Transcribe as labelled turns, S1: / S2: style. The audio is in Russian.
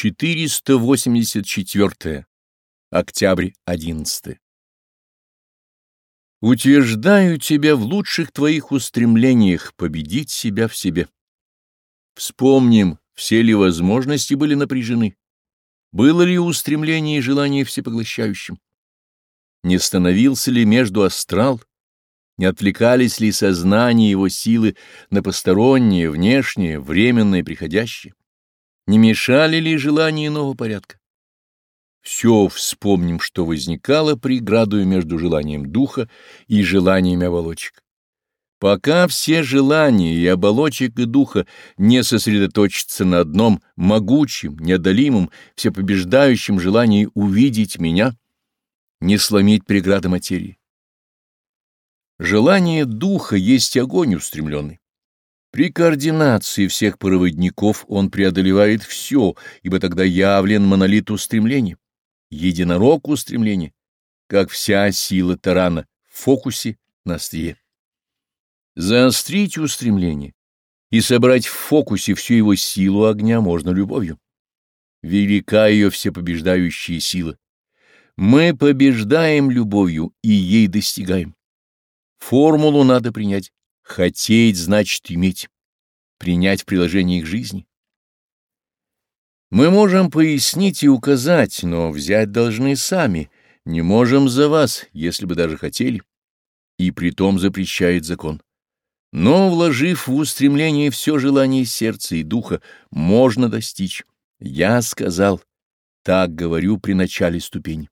S1: 484. Октябрь 11. Утверждаю тебя в лучших твоих устремлениях победить себя в себе. Вспомним, все ли возможности были напряжены, было ли устремление и желание всепоглощающим, не становился ли между астрал, не отвлекались ли сознание его силы на постороннее, внешнее, временное, приходящее не мешали ли желания иного порядка. Все вспомним, что возникало преградою между желанием духа и желаниями оболочек. Пока все желания и оболочек и духа не сосредоточатся на одном могучем, неодолимом, всепобеждающем желании увидеть меня, не сломить преграды материи. Желание духа есть огонь устремленный. При координации всех проводников он преодолевает все, ибо тогда явлен монолит устремления, единорог устремления, как вся сила тарана в фокусе на острие. Заострить устремление и собрать в фокусе всю его силу огня можно любовью. Велика ее всепобеждающая сила. Мы побеждаем любовью и ей достигаем. Формулу надо принять Хотеть значит иметь, принять в приложении к жизни. Мы можем пояснить и указать, но взять должны сами, не можем за вас, если бы даже хотели. И притом запрещает закон. Но, вложив в устремление все желание сердца и духа, можно достичь. Я сказал, так говорю при начале ступени.